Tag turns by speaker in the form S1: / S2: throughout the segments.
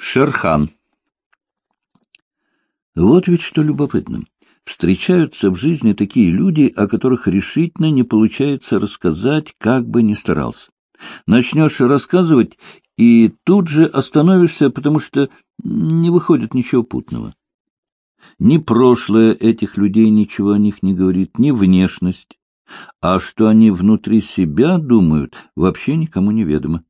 S1: Шерхан. Вот ведь что любопытно. Встречаются в жизни такие люди, о которых решительно не получается рассказать, как бы ни старался. Начнешь рассказывать, и тут же остановишься, потому что не выходит ничего путного. Ни прошлое этих людей ничего о них не говорит, ни внешность. А что они внутри себя думают, вообще никому не ведомо.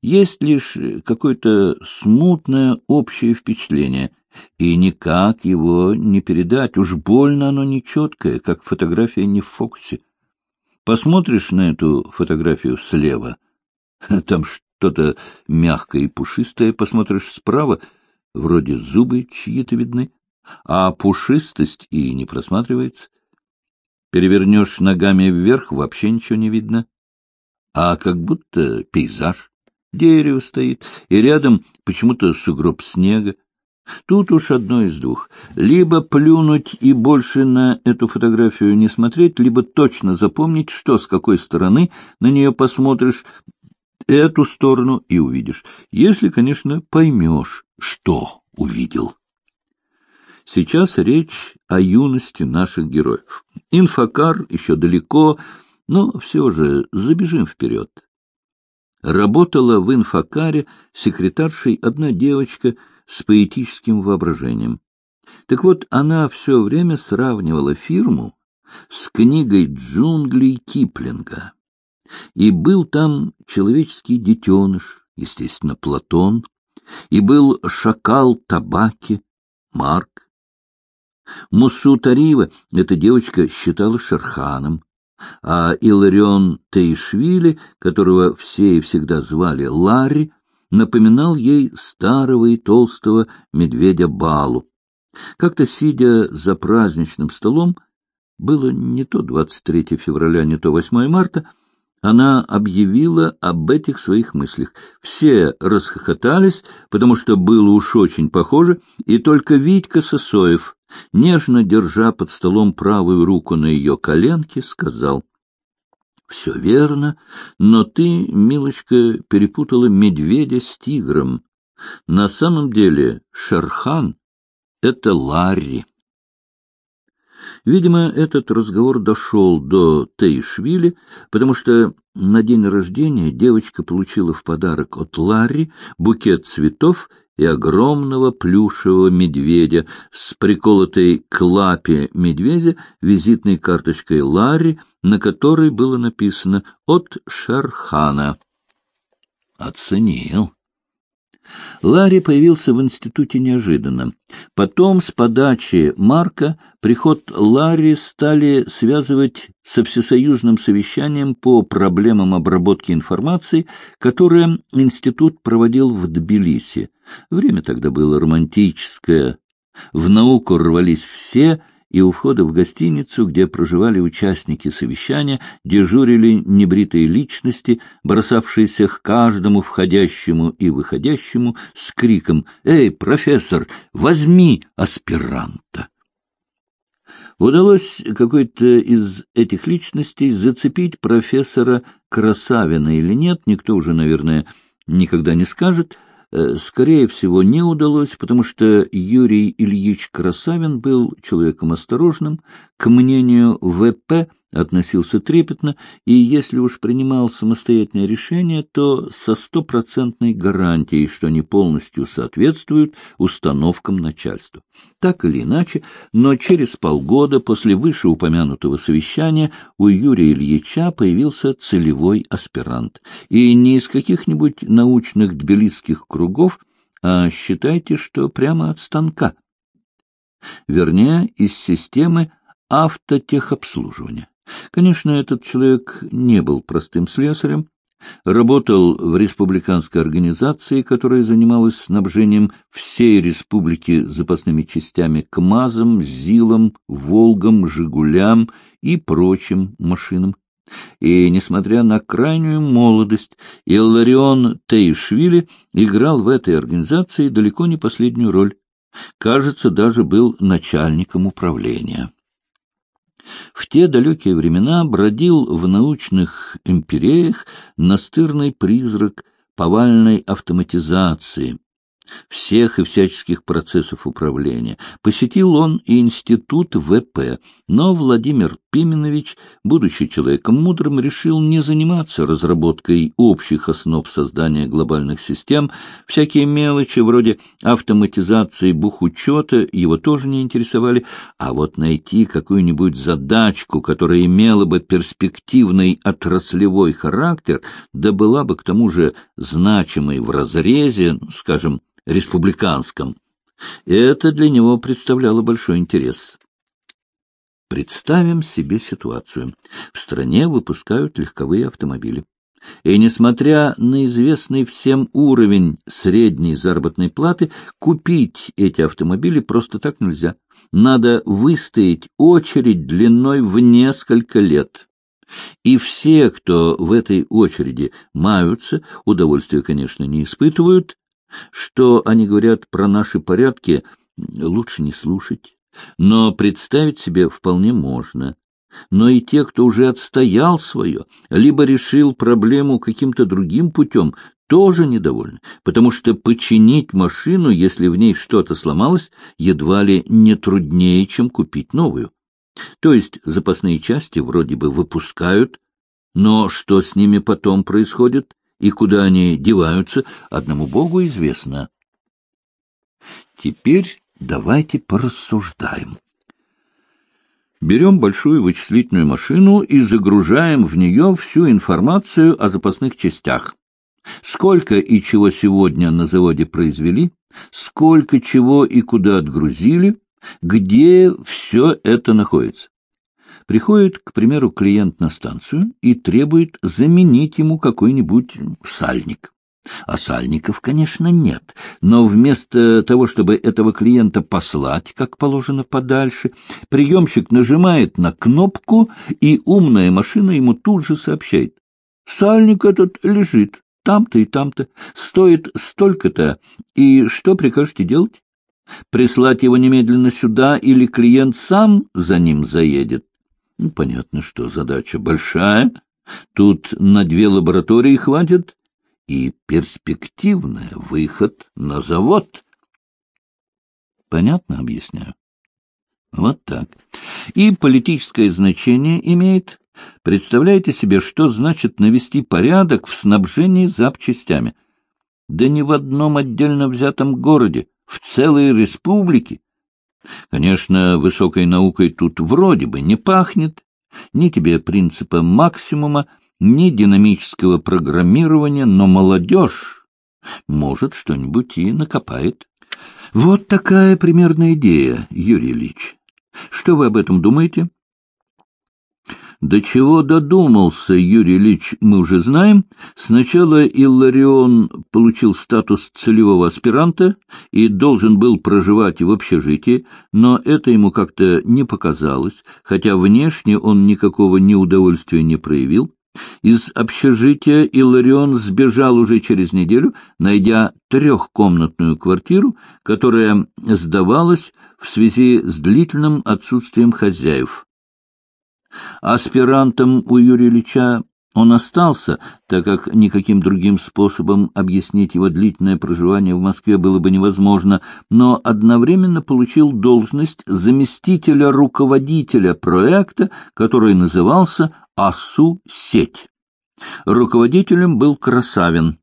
S1: Есть лишь какое-то смутное общее впечатление, и никак его не передать, уж больно оно нечеткое, как фотография не в фокусе. Посмотришь на эту фотографию слева, там что-то мягкое и пушистое, посмотришь справа, вроде зубы чьи-то видны, а пушистость и не просматривается. Перевернешь ногами вверх, вообще ничего не видно, а как будто пейзаж. Дерево стоит, и рядом почему-то сугроб снега. Тут уж одно из двух. Либо плюнуть и больше на эту фотографию не смотреть, либо точно запомнить, что с какой стороны на нее посмотришь, эту сторону и увидишь. Если, конечно, поймешь, что увидел. Сейчас речь о юности наших героев. Инфокар еще далеко, но все же забежим вперед. Работала в инфокаре секретаршей одна девочка с поэтическим воображением. Так вот, она все время сравнивала фирму с книгой джунглей Киплинга. И был там человеческий детеныш, естественно, Платон, и был шакал табаки, Марк. Муссу Тарива эта девочка считала Шерханом, а Иларион Тейшвили, которого все и всегда звали Ларри, напоминал ей старого и толстого медведя Балу. Как-то, сидя за праздничным столом, было не то 23 февраля, не то 8 марта, она объявила об этих своих мыслях. Все расхохотались, потому что было уж очень похоже, и только Витька Сосоев нежно держа под столом правую руку на ее коленке, сказал, — Все верно, но ты, милочка, перепутала медведя с тигром. На самом деле Шерхан — это Ларри. Видимо, этот разговор дошел до Тейшвили, потому что на день рождения девочка получила в подарок от Ларри букет цветов и огромного плюшевого медведя с приколотой к лапе медведя визитной карточкой Ларри, на которой было написано «От Шерхана». Оценил. Ларри появился в институте неожиданно. Потом, с подачи Марка, приход Ларри стали связывать со всесоюзным совещанием по проблемам обработки информации, которое институт проводил в Тбилиси. Время тогда было романтическое. В науку рвались все — и у входа в гостиницу, где проживали участники совещания, дежурили небритые личности, бросавшиеся к каждому входящему и выходящему с криком «Эй, профессор, возьми аспиранта!» Удалось какой-то из этих личностей зацепить профессора Красавина или нет, никто уже, наверное, никогда не скажет — скорее всего, не удалось, потому что Юрий Ильич Красавин был человеком осторожным, к мнению ВП относился трепетно, и если уж принимал самостоятельное решение, то со стопроцентной гарантией, что они полностью соответствуют установкам начальства. Так или иначе, но через полгода после вышеупомянутого совещания у Юрия Ильича появился целевой аспирант. И не из каких-нибудь научных тбилисских кругов, а считайте, что прямо от станка. Вернее, из системы автотехобслуживания. Конечно, этот человек не был простым слесарем, работал в республиканской организации, которая занималась снабжением всей республики запасными частями к МАЗам, ЗИЛам, Волгам, Жигулям и прочим машинам. И, несмотря на крайнюю молодость, Илларион Тейшвили играл в этой организации далеко не последнюю роль. Кажется, даже был начальником управления. В те далекие времена бродил в научных империях настырный призрак повальной автоматизации, всех и всяческих процессов управления. Посетил он и институт ВП, но Владимир Пименович, будучи человеком мудрым, решил не заниматься разработкой общих основ создания глобальных систем. Всякие мелочи вроде автоматизации бухучета его тоже не интересовали, а вот найти какую-нибудь задачку, которая имела бы перспективный отраслевой характер, да была бы к тому же значимой в разрезе, скажем, республиканском. Это для него представляло большой интерес. Представим себе ситуацию. В стране выпускают легковые автомобили. И, несмотря на известный всем уровень средней заработной платы, купить эти автомобили просто так нельзя. Надо выстоять очередь длиной в несколько лет. И все, кто в этой очереди маются, удовольствия, конечно, не испытывают, что они говорят про наши порядки, лучше не слушать. Но представить себе вполне можно. Но и те, кто уже отстоял свое, либо решил проблему каким-то другим путем, тоже недовольны, потому что починить машину, если в ней что-то сломалось, едва ли не труднее, чем купить новую. То есть запасные части вроде бы выпускают, но что с ними потом происходит, и куда они деваются, одному Богу известно. Теперь давайте порассуждаем. Берем большую вычислительную машину и загружаем в нее всю информацию о запасных частях. Сколько и чего сегодня на заводе произвели, сколько чего и куда отгрузили, где все это находится. Приходит, к примеру, клиент на станцию и требует заменить ему какой-нибудь сальник. А сальников, конечно, нет, но вместо того, чтобы этого клиента послать, как положено, подальше, приемщик нажимает на кнопку, и умная машина ему тут же сообщает. Сальник этот лежит там-то и там-то, стоит столько-то, и что прикажете делать? Прислать его немедленно сюда, или клиент сам за ним заедет? Ну, понятно, что задача большая. Тут на две лаборатории хватит. И перспективная выход на завод. Понятно объясняю? Вот так. И политическое значение имеет. Представляете себе, что значит навести порядок в снабжении запчастями? Да не в одном отдельно взятом городе, в целой республике Конечно, высокой наукой тут вроде бы не пахнет, ни тебе принципа максимума, ни динамического программирования, но молодежь может что-нибудь и накопает. Вот такая примерная идея, Юрий Ильич. Что вы об этом думаете? До чего додумался Юрий Ильич, мы уже знаем. Сначала Илларион получил статус целевого аспиранта и должен был проживать в общежитии, но это ему как-то не показалось, хотя внешне он никакого неудовольствия не проявил. Из общежития Илларион сбежал уже через неделю, найдя трехкомнатную квартиру, которая сдавалась в связи с длительным отсутствием хозяев. Аспирантом у Юрия Ильича он остался, так как никаким другим способом объяснить его длительное проживание в Москве было бы невозможно, но одновременно получил должность заместителя руководителя проекта, который назывался «АСУ-сеть». Руководителем был Красавин.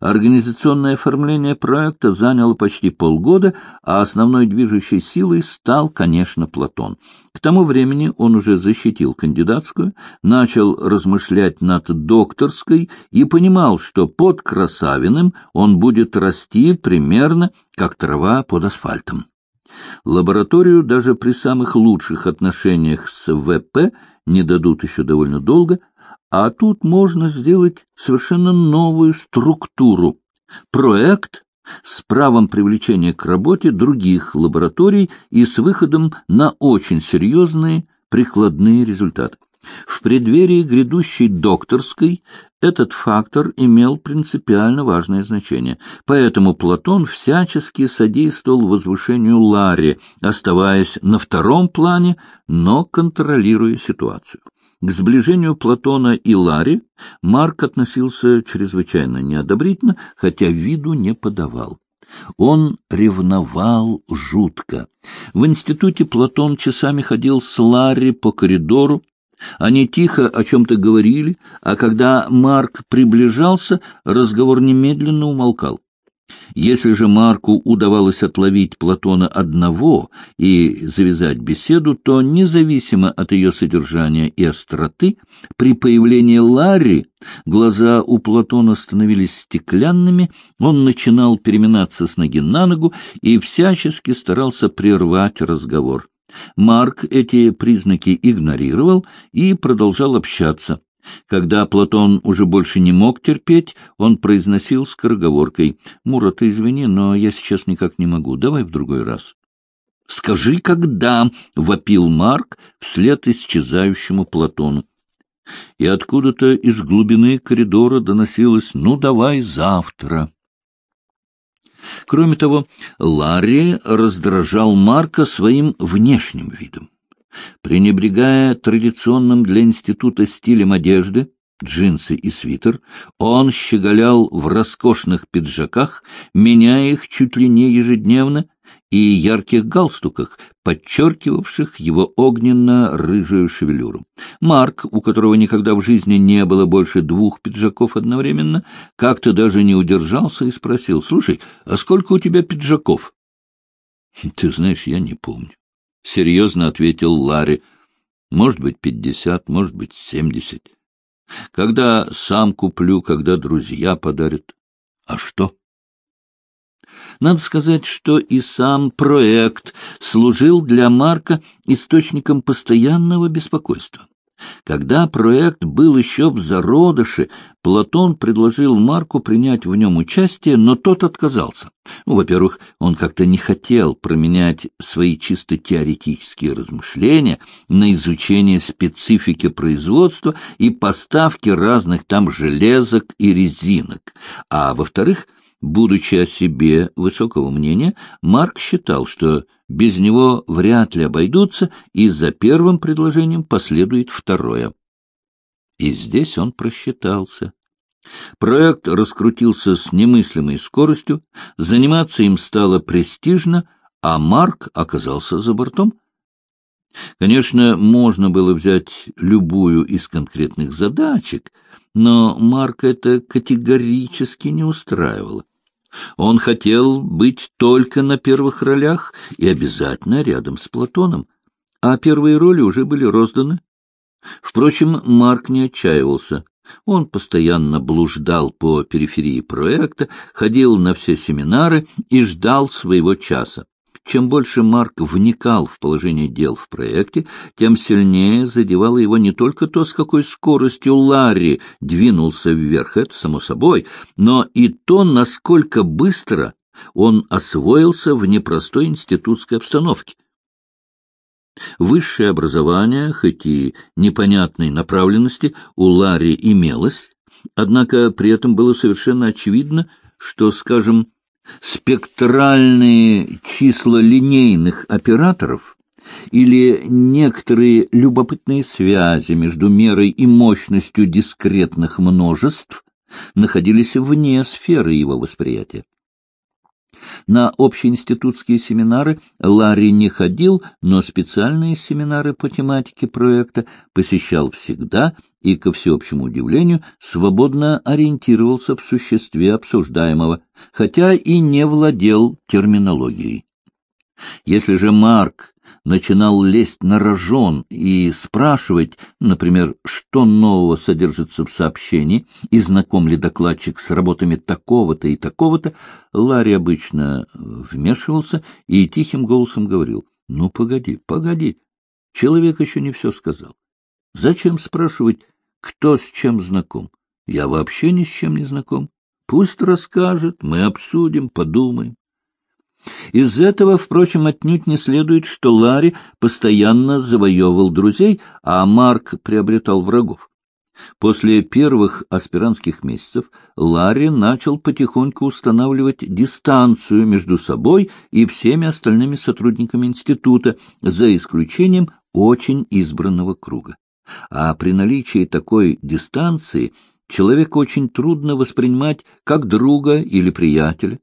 S1: Организационное оформление проекта заняло почти полгода, а основной движущей силой стал, конечно, Платон. К тому времени он уже защитил кандидатскую, начал размышлять над докторской и понимал, что под Красавиным он будет расти примерно как трава под асфальтом. Лабораторию даже при самых лучших отношениях с ВП не дадут еще довольно долго – а тут можно сделать совершенно новую структуру. Проект с правом привлечения к работе других лабораторий и с выходом на очень серьезные прикладные результаты. В преддверии грядущей докторской этот фактор имел принципиально важное значение, поэтому Платон всячески содействовал возвышению Ларри, оставаясь на втором плане, но контролируя ситуацию. К сближению Платона и Ларри Марк относился чрезвычайно неодобрительно, хотя виду не подавал. Он ревновал жутко. В институте Платон часами ходил с Ларри по коридору, они тихо о чем-то говорили, а когда Марк приближался, разговор немедленно умолкал. Если же Марку удавалось отловить Платона одного и завязать беседу, то, независимо от ее содержания и остроты, при появлении Ларри глаза у Платона становились стеклянными, он начинал переминаться с ноги на ногу и всячески старался прервать разговор. Марк эти признаки игнорировал и продолжал общаться. Когда Платон уже больше не мог терпеть, он произносил скороговоркой. — Мура, ты извини, но я сейчас никак не могу. Давай в другой раз. — Скажи, когда! — вопил Марк вслед исчезающему Платону. И откуда-то из глубины коридора доносилось «Ну, давай завтра». Кроме того, Ларри раздражал Марка своим внешним видом. Пренебрегая традиционным для института стилем одежды, джинсы и свитер, он щеголял в роскошных пиджаках, меняя их чуть ли не ежедневно, и ярких галстуках, подчеркивавших его огненно-рыжую шевелюру. Марк, у которого никогда в жизни не было больше двух пиджаков одновременно, как-то даже не удержался и спросил, «Слушай, а сколько у тебя пиджаков?» «Ты знаешь, я не помню». — серьезно ответил Ларри. — Может быть, пятьдесят, может быть, семьдесят. Когда сам куплю, когда друзья подарят. А что? Надо сказать, что и сам проект служил для Марка источником постоянного беспокойства. Когда проект был еще в зародыше, Платон предложил Марку принять в нем участие, но тот отказался. Ну, во-первых, он как-то не хотел променять свои чисто теоретические размышления на изучение специфики производства и поставки разных там железок и резинок, а во-вторых, Будучи о себе высокого мнения, Марк считал, что без него вряд ли обойдутся, и за первым предложением последует второе. И здесь он просчитался. Проект раскрутился с немыслимой скоростью, заниматься им стало престижно, а Марк оказался за бортом. Конечно, можно было взять любую из конкретных задачек, но Марк это категорически не устраивало. Он хотел быть только на первых ролях и обязательно рядом с Платоном, а первые роли уже были розданы. Впрочем, Марк не отчаивался. Он постоянно блуждал по периферии проекта, ходил на все семинары и ждал своего часа. Чем больше Марк вникал в положение дел в проекте, тем сильнее задевало его не только то, с какой скоростью Ларри двинулся вверх, это само собой, но и то, насколько быстро он освоился в непростой институтской обстановке. Высшее образование, хоть и непонятной направленности, у Ларри имелось, однако при этом было совершенно очевидно, что, скажем, спектральные числа линейных операторов или некоторые любопытные связи между мерой и мощностью дискретных множеств находились вне сферы его восприятия. На общеинститутские семинары Ларри не ходил, но специальные семинары по тематике проекта посещал всегда и, ко всеобщему удивлению, свободно ориентировался в существе обсуждаемого, хотя и не владел терминологией. Если же Марк начинал лезть на рожон и спрашивать, например, что нового содержится в сообщении и знаком ли докладчик с работами такого-то и такого-то, Ларри обычно вмешивался и тихим голосом говорил, «Ну, погоди, погоди, человек еще не все сказал. Зачем спрашивать, кто с чем знаком? Я вообще ни с чем не знаком. Пусть расскажет, мы обсудим, подумаем. Из этого, впрочем, отнюдь не следует, что Ларри постоянно завоевывал друзей, а Марк приобретал врагов. После первых аспирантских месяцев Ларри начал потихоньку устанавливать дистанцию между собой и всеми остальными сотрудниками института, за исключением очень избранного круга. а при наличии такой дистанции человека очень трудно воспринимать как друга или приятеля.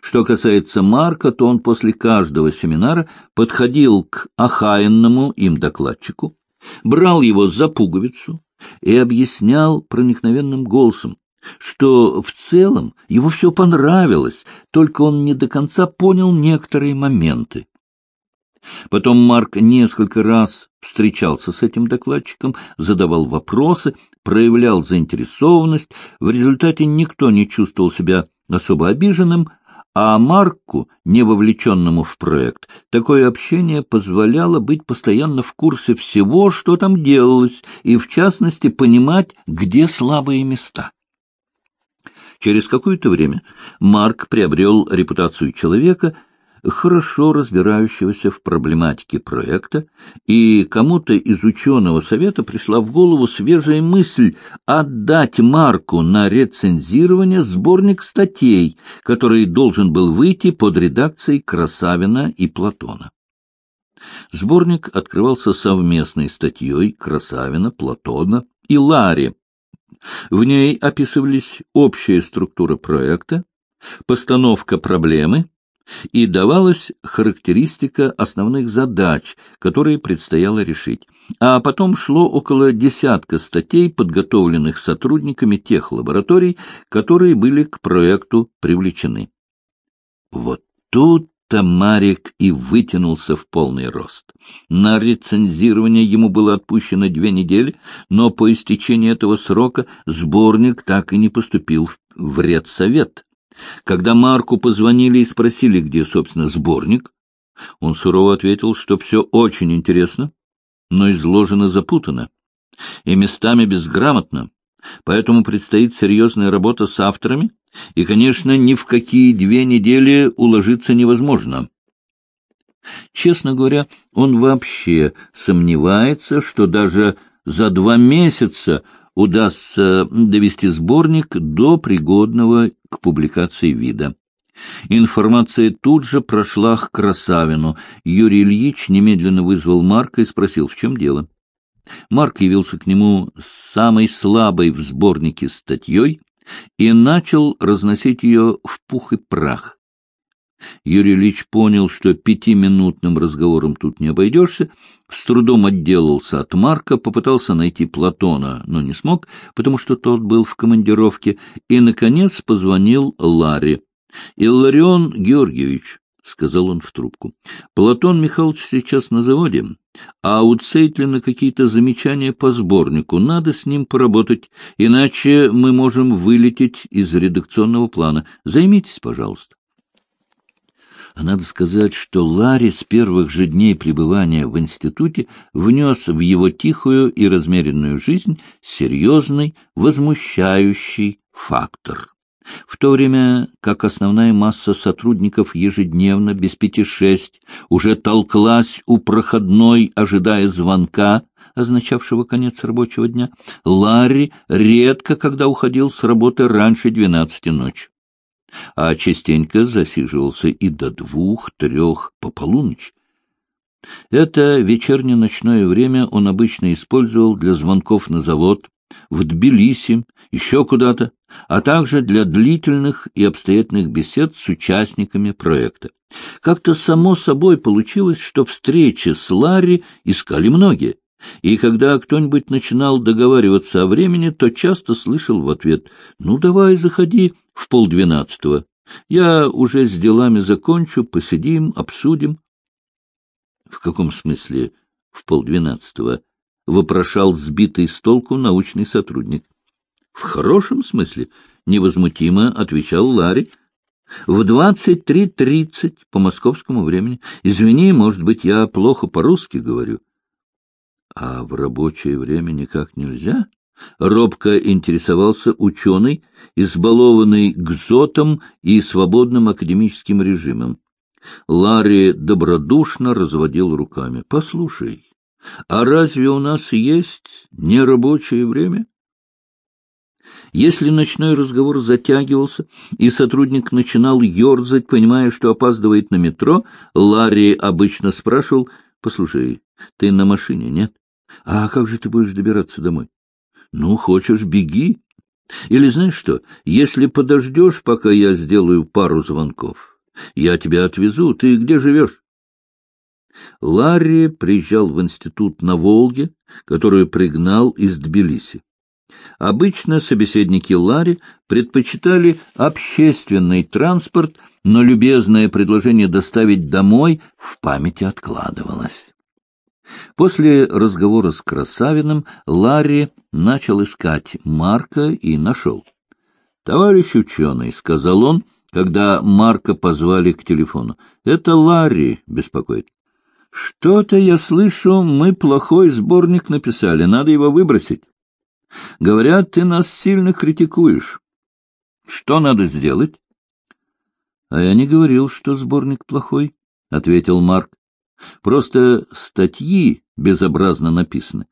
S1: Что касается Марка, то он после каждого семинара подходил к охаянному им докладчику, брал его за пуговицу и объяснял проникновенным голосом, что в целом его все понравилось, только он не до конца понял некоторые моменты. Потом Марк несколько раз встречался с этим докладчиком, задавал вопросы, проявлял заинтересованность. В результате никто не чувствовал себя особо обиженным, а Марку, не вовлеченному в проект, такое общение позволяло быть постоянно в курсе всего, что там делалось, и, в частности, понимать, где слабые места. Через какое-то время Марк приобрел репутацию человека, хорошо разбирающегося в проблематике проекта, и кому-то из ученого совета пришла в голову свежая мысль отдать Марку на рецензирование сборник статей, который должен был выйти под редакцией Красавина и Платона. Сборник открывался совместной статьей Красавина, Платона и Лари. В ней описывались общая структура проекта, постановка проблемы, и давалась характеристика основных задач, которые предстояло решить. А потом шло около десятка статей, подготовленных сотрудниками тех лабораторий, которые были к проекту привлечены. Вот тут-то Марик и вытянулся в полный рост. На рецензирование ему было отпущено две недели, но по истечении этого срока сборник так и не поступил в редсовет. Когда Марку позвонили и спросили, где, собственно, сборник, он сурово ответил, что все очень интересно, но изложено запутанно и местами безграмотно, поэтому предстоит серьезная работа с авторами, и, конечно, ни в какие две недели уложиться невозможно. Честно говоря, он вообще сомневается, что даже за два месяца удастся довести сборник до пригодного к публикации вида. Информация тут же прошла к Красавину. Юрий Ильич немедленно вызвал Марка и спросил, в чем дело. Марк явился к нему с самой слабой в сборнике статьей и начал разносить ее в пух и прах. Юрий Ильич понял, что пятиминутным разговором тут не обойдешься, с трудом отделался от Марка, попытался найти Платона, но не смог, потому что тот был в командировке, и, наконец, позвонил Ларе. — Илларион Георгиевич, — сказал он в трубку, — Платон Михайлович сейчас на заводе, а у Цейтлина какие-то замечания по сборнику, надо с ним поработать, иначе мы можем вылететь из редакционного плана. Займитесь, пожалуйста. А надо сказать, что Ларри с первых же дней пребывания в институте внес в его тихую и размеренную жизнь серьезный, возмущающий фактор. В то время как основная масса сотрудников ежедневно, без пяти шесть, уже толклась у проходной, ожидая звонка, означавшего конец рабочего дня, Ларри редко когда уходил с работы раньше двенадцати ночи а частенько засиживался и до двух-трех по полуночь. Это вечерне-ночное время он обычно использовал для звонков на завод, в Тбилиси, еще куда-то, а также для длительных и обстоятельных бесед с участниками проекта. Как-то само собой получилось, что встречи с Ларри искали многие, и когда кто-нибудь начинал договариваться о времени, то часто слышал в ответ «Ну, давай, заходи, в полдвенадцатого. Я уже с делами закончу, посидим, обсудим. — В каком смысле в полдвенадцатого? — вопрошал сбитый с толку научный сотрудник. — В хорошем смысле, — невозмутимо отвечал Ларри. — В двадцать три тридцать по московскому времени. Извини, может быть, я плохо по-русски говорю. — А в рабочее время никак нельзя? Робко интересовался ученый, избалованный гзотом и свободным академическим режимом. Ларри добродушно разводил руками. — Послушай, а разве у нас есть нерабочее время? Если ночной разговор затягивался, и сотрудник начинал ерзать, понимая, что опаздывает на метро, Ларри обычно спрашивал, — Послушай, ты на машине, нет? — А как же ты будешь добираться домой? — Ну, хочешь, беги. Или знаешь что, если подождешь, пока я сделаю пару звонков, я тебя отвезу. Ты где живешь? Ларри приезжал в институт на Волге, которую пригнал из Тбилиси. Обычно собеседники Ларри предпочитали общественный транспорт, но любезное предложение доставить домой в памяти откладывалось. После разговора с Красавиным Ларри начал искать Марка и нашел. — Товарищ ученый, — сказал он, когда Марка позвали к телефону, — это Ларри беспокоит. — Что-то я слышу, мы плохой сборник написали, надо его выбросить. Говорят, ты нас сильно критикуешь. Что надо сделать? — А я не говорил, что сборник плохой, — ответил Марк. — Просто статьи безобразно написаны.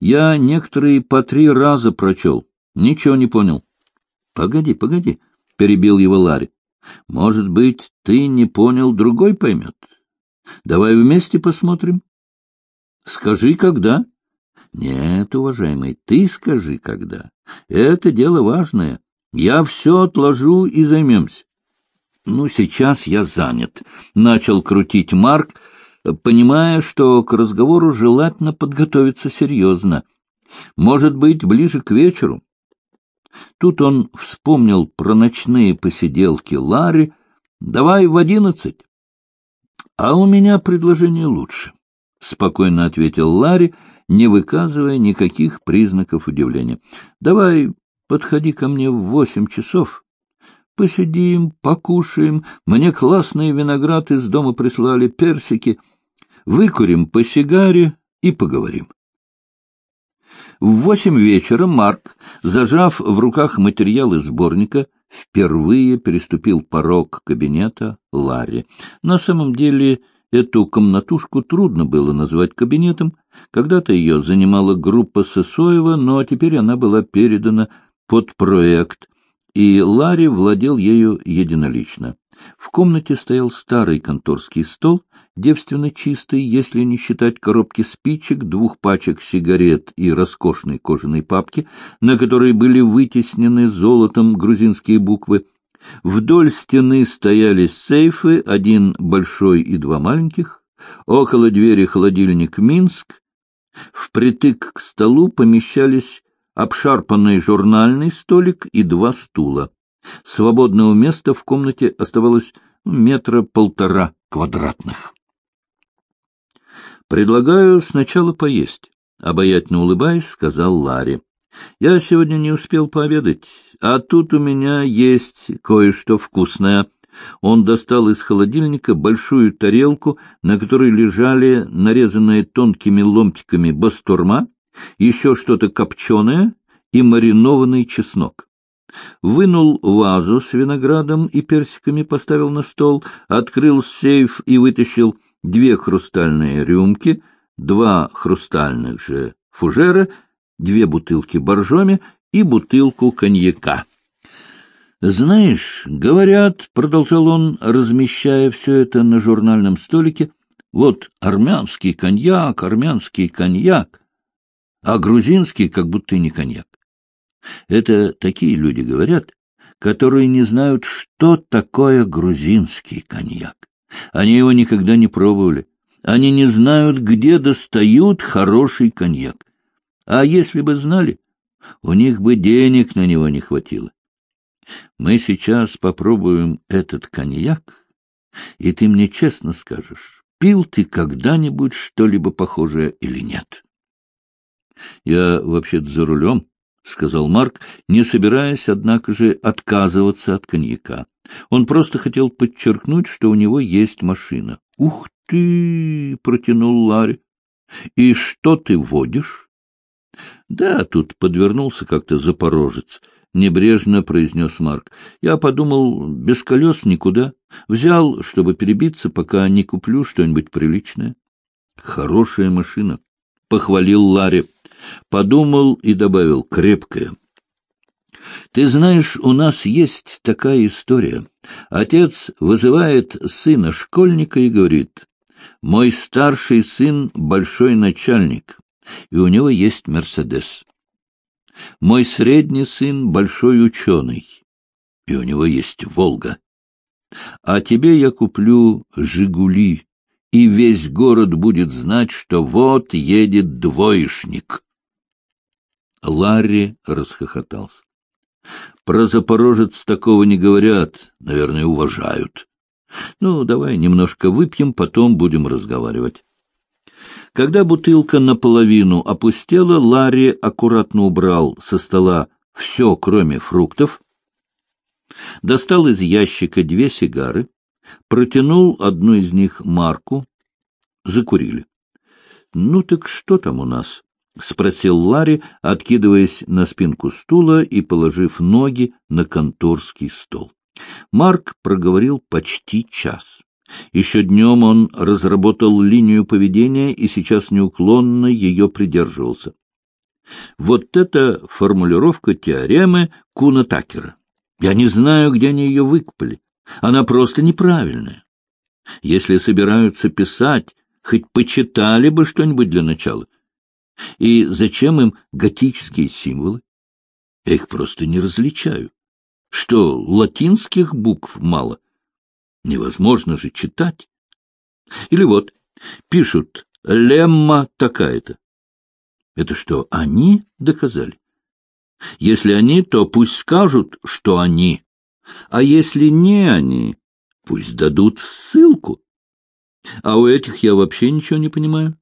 S1: Я некоторые по три раза прочел, ничего не понял. — Погоди, погоди, — перебил его Ларри. — Может быть, ты не понял, другой поймет. Давай вместе посмотрим. — Скажи, когда? — Нет, уважаемый, ты скажи, когда. Это дело важное. Я все отложу и займемся. — Ну, сейчас я занят, — начал крутить Марк, понимая, что к разговору желательно подготовиться серьезно. Может быть, ближе к вечеру. Тут он вспомнил про ночные посиделки Ларри. «Давай в одиннадцать». «А у меня предложение лучше», — спокойно ответил Ларри, не выказывая никаких признаков удивления. «Давай подходи ко мне в восемь часов. Посидим, покушаем. Мне классный виноград из дома прислали, персики. Выкурим по сигаре и поговорим». В восемь вечера Марк, зажав в руках материалы сборника, впервые переступил порог кабинета Ларри. На самом деле эту комнатушку трудно было назвать кабинетом. Когда-то ее занимала группа Сысоева, но теперь она была передана под проект, и Ларри владел ею единолично. В комнате стоял старый конторский стол, девственно чистый, если не считать коробки спичек, двух пачек сигарет и роскошной кожаной папки, на которой были вытеснены золотом грузинские буквы. Вдоль стены стояли сейфы, один большой и два маленьких. Около двери холодильник «Минск». Впритык к столу помещались обшарпанный журнальный столик и два стула. Свободного места в комнате оставалось метра полтора квадратных. «Предлагаю сначала поесть», — обаятельно улыбаясь, сказал Ларри. «Я сегодня не успел пообедать, а тут у меня есть кое-что вкусное». Он достал из холодильника большую тарелку, на которой лежали нарезанные тонкими ломтиками бастурма, еще что-то копченое и маринованный чеснок. Вынул вазу с виноградом и персиками, поставил на стол, открыл сейф и вытащил две хрустальные рюмки, два хрустальных же фужера, две бутылки боржоми и бутылку коньяка. «Знаешь, говорят, — продолжал он, размещая все это на журнальном столике, — вот армянский коньяк, армянский коньяк, а грузинский как будто не коньяк. Это такие люди говорят, которые не знают, что такое грузинский коньяк. Они его никогда не пробовали. Они не знают, где достают хороший коньяк. А если бы знали, у них бы денег на него не хватило. Мы сейчас попробуем этот коньяк, и ты мне честно скажешь, пил ты когда-нибудь что-либо похожее или нет. Я вообще-то за рулем, — сказал Марк, не собираясь, однако же, отказываться от коньяка. Он просто хотел подчеркнуть, что у него есть машина. — Ух ты! — протянул Ларри. — И что ты водишь? — Да, тут подвернулся как-то запорожец, — небрежно произнес Марк. Я подумал, без колес никуда. Взял, чтобы перебиться, пока не куплю что-нибудь приличное. — Хорошая машина, — похвалил Ларри. Подумал и добавил «крепкая». Ты знаешь, у нас есть такая история. Отец вызывает сына школьника и говорит, «Мой старший сын — большой начальник, и у него есть «Мерседес». Мой средний сын — большой ученый, и у него есть «Волга». А тебе я куплю «Жигули», и весь город будет знать, что вот едет двоечник. Ларри расхохотался. Про запорожец такого не говорят, наверное, уважают. Ну, давай немножко выпьем, потом будем разговаривать. Когда бутылка наполовину опустела, Ларри аккуратно убрал со стола все, кроме фруктов, достал из ящика две сигары, протянул одну из них Марку, закурили. — Ну так что там у нас? — спросил Ларри, откидываясь на спинку стула и положив ноги на конторский стол. Марк проговорил почти час. Еще днем он разработал линию поведения и сейчас неуклонно ее придерживался. Вот это формулировка теоремы Куна Такера. Я не знаю, где они ее выкопали. Она просто неправильная. Если собираются писать, хоть почитали бы что-нибудь для начала. И зачем им готические символы? Я их просто не различаю. Что, латинских букв мало? Невозможно же читать. Или вот, пишут «лемма такая-то». Это что, они доказали? Если они, то пусть скажут, что они. А если не они, пусть дадут ссылку. А у этих я вообще ничего не понимаю.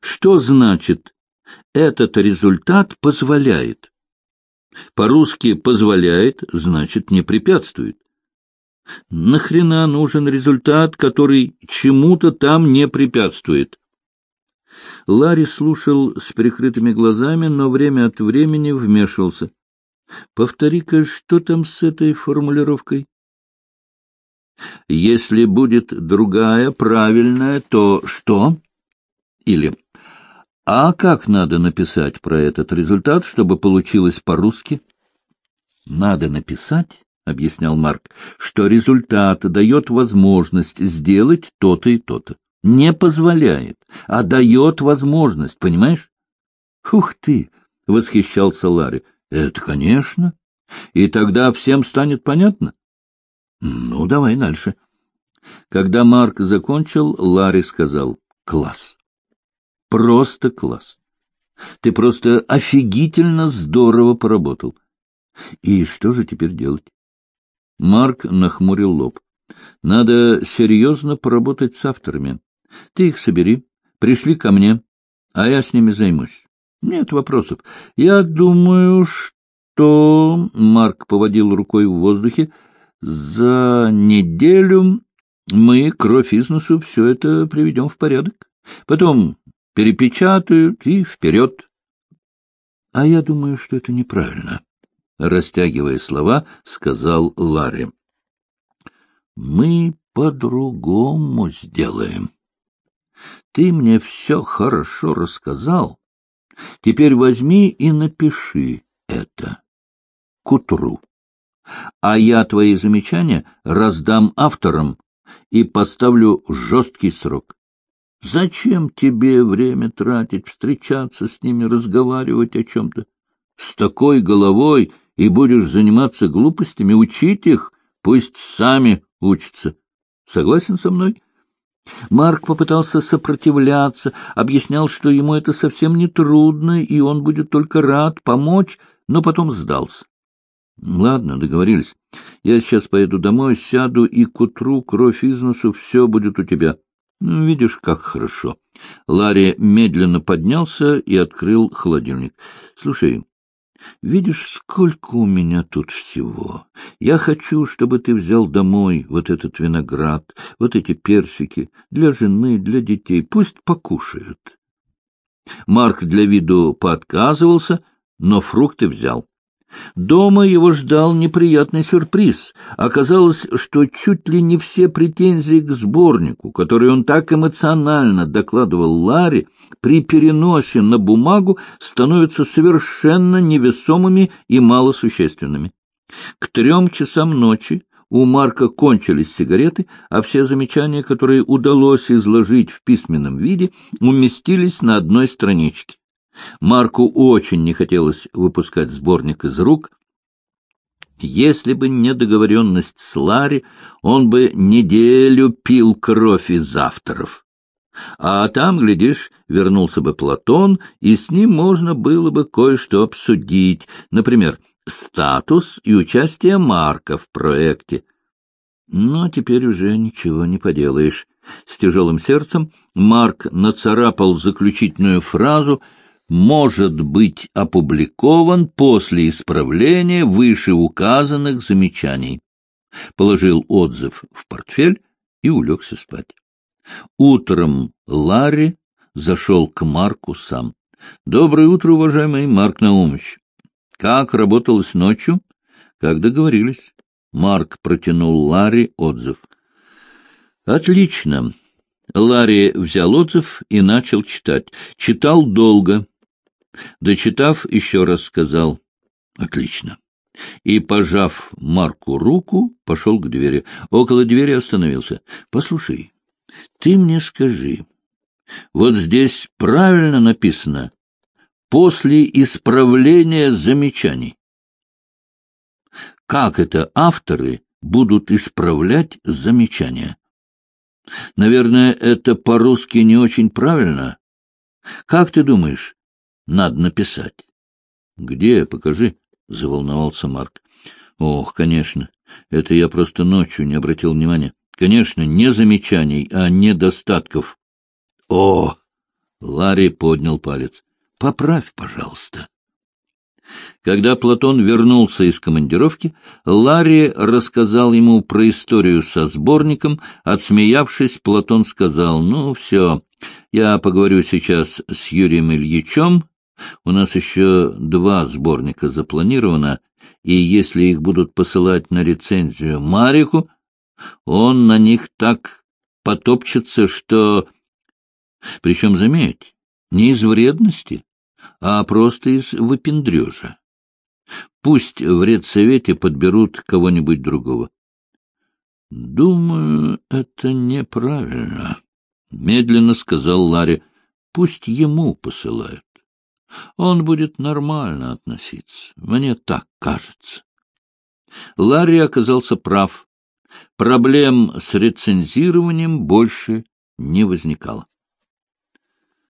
S1: Что значит «этот результат позволяет»? По-русски «позволяет» значит «не препятствует». Нахрена нужен результат, который чему-то там не препятствует? Ларри слушал с прикрытыми глазами, но время от времени вмешивался. — Повтори-ка, что там с этой формулировкой? — Если будет другая, правильная, то что? Или — А как надо написать про этот результат, чтобы получилось по-русски? — Надо написать — объяснял Марк, — что результат дает возможность сделать то-то и то-то. Не позволяет, а дает возможность, понимаешь? — Ух ты! — восхищался Ларри. — Это, конечно. И тогда всем станет понятно? — Ну, давай дальше. Когда Марк закончил, Ларри сказал «Класс! Просто класс! Ты просто офигительно здорово поработал. И что же теперь делать? Марк нахмурил лоб. — Надо серьезно поработать с авторами. Ты их собери, пришли ко мне, а я с ними займусь. Нет вопросов. Я думаю, что... Марк поводил рукой в воздухе. За неделю мы, кровь из носу, все это приведем в порядок. Потом перепечатают и вперед. А я думаю, что это неправильно растягивая слова, сказал Ларри. Мы по-другому сделаем. Ты мне все хорошо рассказал. Теперь возьми и напиши это к утру. А я твои замечания раздам авторам и поставлю жесткий срок. Зачем тебе время тратить, встречаться с ними, разговаривать о чем-то? С такой головой и будешь заниматься глупостями, учить их, пусть сами учатся. Согласен со мной? Марк попытался сопротивляться, объяснял, что ему это совсем не трудно, и он будет только рад помочь, но потом сдался. — Ладно, договорились. Я сейчас поеду домой, сяду, и к утру кровь из носу, все будет у тебя. Ну, видишь, как хорошо. Ларри медленно поднялся и открыл холодильник. — Слушай, Видишь, сколько у меня тут всего. Я хочу, чтобы ты взял домой вот этот виноград, вот эти персики, для жены, для детей. Пусть покушают. Марк для виду поотказывался, но фрукты взял. Дома его ждал неприятный сюрприз. Оказалось, что чуть ли не все претензии к сборнику, который он так эмоционально докладывал Ларе, при переносе на бумагу становятся совершенно невесомыми и малосущественными. К трем часам ночи у Марка кончились сигареты, а все замечания, которые удалось изложить в письменном виде, уместились на одной страничке. Марку очень не хотелось выпускать сборник из рук. Если бы не договоренность с Ларри, он бы неделю пил кровь из авторов. А там, глядишь, вернулся бы Платон, и с ним можно было бы кое-что обсудить, например, статус и участие Марка в проекте. Но теперь уже ничего не поделаешь. С тяжелым сердцем Марк нацарапал заключительную фразу «может быть опубликован после исправления вышеуказанных замечаний». Положил отзыв в портфель и улегся спать. Утром Ларри зашел к Марку сам. — Доброе утро, уважаемый Марк Наумович. Как работалось ночью? Как договорились. Марк протянул Ларри отзыв. Отлично. Ларри взял отзыв и начал читать. Читал долго. Дочитав, еще раз сказал. Отлично. И, пожав Марку руку, пошел к двери. Около двери остановился. Послушай, ты мне скажи, вот здесь правильно написано «после исправления замечаний». Как это авторы будут исправлять замечания? Наверное, это по-русски не очень правильно. Как ты думаешь, надо написать? — Где? Покажи, — заволновался Марк. — Ох, конечно, это я просто ночью не обратил внимания. Конечно, не замечаний, а недостатков. — О! — Ларри поднял палец. — Поправь, пожалуйста. Когда Платон вернулся из командировки, Ларри рассказал ему про историю со сборником. Отсмеявшись, Платон сказал, «Ну, все, я поговорю сейчас с Юрием Ильичем. У нас еще два сборника запланировано, и если их будут посылать на рецензию Марику, он на них так потопчется, что... Причем, заметь, не из вредности, а просто из выпендрежа. Пусть в редсовете подберут кого-нибудь другого. — Думаю, это неправильно, — медленно сказал Ларри. — Пусть ему посылают. Он будет нормально относиться. Мне так кажется. Ларри оказался прав. Проблем с рецензированием больше не возникало.